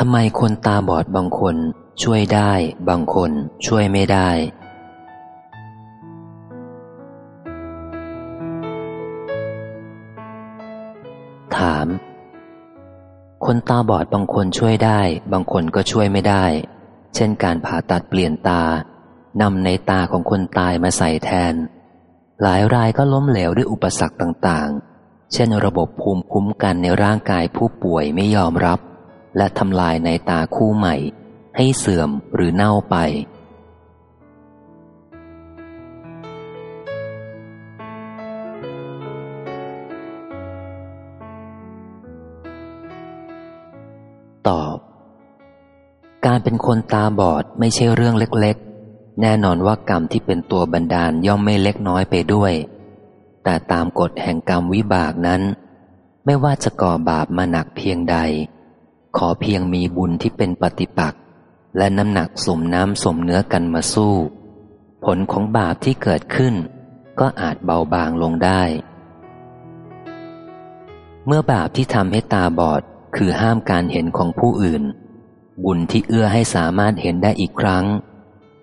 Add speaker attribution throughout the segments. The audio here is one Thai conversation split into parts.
Speaker 1: ทำไมคนตาบอดบางคน ช่วยได้ บางคน ช่วยไม่ได้ ถาม คนตาบอดบางคนช่วยได้ บางคนก็ช่วยไม่ได้ เช่นการผ่าตัดเปลี่ยนตานำในตาของคนตายมาใส่แทน หลายรายก็ล้มเหลวด้วยอุปสรรคต่างๆ เช่นระบบภูมิคุ้มกันในร่างกายผู้ป่วยไม่ยอมรับ และทำลายในตาคู่ใหม่ ให้เสื่อมหรือเน่าไป ตอบ การเป็นคนตาบอดไม่ใช่เรื่องเล็กๆ แน่นอนว่ากรรมที่เป็นตัวบันดาลย่อมไม่เล็กน้อยไปด้วย แต่ตามกฎแห่งกรรมวิบากนั้น ไม่ว่าจะก่อบาปมาหนักเพียงใด ขอเพียงมีบุญที่เป็นปฏิปักษ์และน้ำหนักสมน้ำสมเนื้อกันมาสู้ ผลของบาปที่เกิดขึ้น ก็อาจเบาบางลงได้ เมื่อบาปที่ทำให้ตาบอดคือห้ามการเห็นของผู้อื่น บุญที่เอื้อให้สามารถเห็นได้อีกครั้ง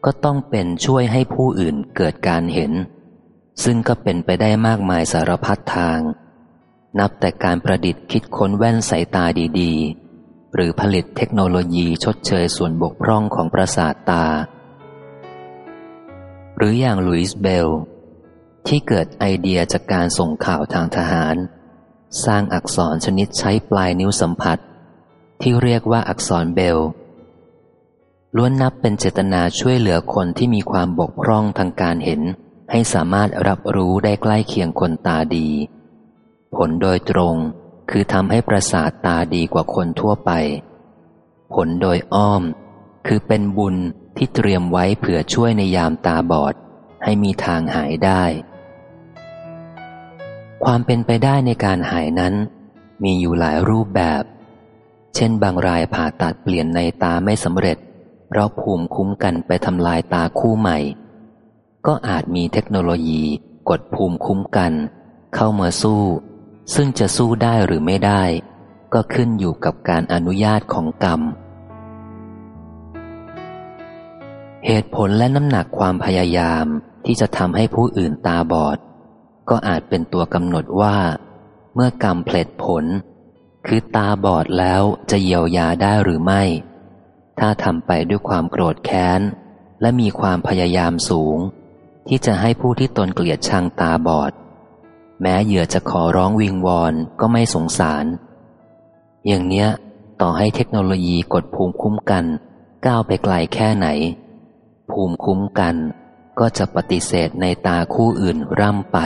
Speaker 1: ก็ต้องเป็นช่วยให้ผู้อื่นเกิดการเห็น ซึ่งก็เป็นไปได้มากมายสารพัดทาง นับแต่การประดิษฐ์คิดค้นแว่นสายตาดี ๆ หรือผลิตเทคโนโลยีชดเชยส่วนบกพร่องของประสาทตา หรืออย่างลุยส์เบล ที่เกิดไอเดียจากการส่งข่าวทางทหาร สร้างอักษรชนิดใช้ปลายนิ้วสัมผัส ที่เรียกว่าอักษรเบล ล้วนนับเป็นเจตนาช่วยเหลือคนที่มีความบกพร่องทางการเห็น ให้สามารถรับรู้ได้ใกล้เคียงคนตาดี ผลโดยตรง คือทำให้ประสาทตาดีกว่าคนทั่วไป ผลโดยอ้อม คือเป็นบุญที่เตรียมไว้เผื่อช่วยในยามตาบอด ให้มีทางหายได้ ความเป็นไปได้ในการหายนั้น มีอยู่หลายรูปแบบ เช่นบางรายผ่าตัดเปลี่ยนในตาไม่สำเร็จ เพราะภูมิคุ้มกันไปทำลายตาคู่ใหม่ ก็อาจมีเทคโนโลยีกดภูมิคุ้มกัน เข้ามาสู้ ซึ่งจะสู้ได้หรือไม่ได้ ก็ขึ้นอยู่กับการอนุญาตของกรรม เหตุผลและน้ำหนักความพยายามที่จะทำให้ผู้อื่นตาบอด ก็อาจเป็นตัวกำหนดว่า เมื่อกรรมเพลิดผล คือตาบอดแล้วจะเยียวยาได้หรือไม่ ถ้าทำไปด้วยความโกรธแค้น และมีความพยายามสูง ที่จะให้ผู้ที่ตนเกลียดชังตาบอด แม้เหยื่อจะขอร้องวิงวอนก็ไม่สงสาร อย่างเนี้ย ต่อให้เทคโนโลยีกดภูมิคุ้มกัน ก้าวไปไกลแค่ไหน ภูมิคุ้มกัน ก็จะปฏิเสธในตาคู่อื่นร่ำไป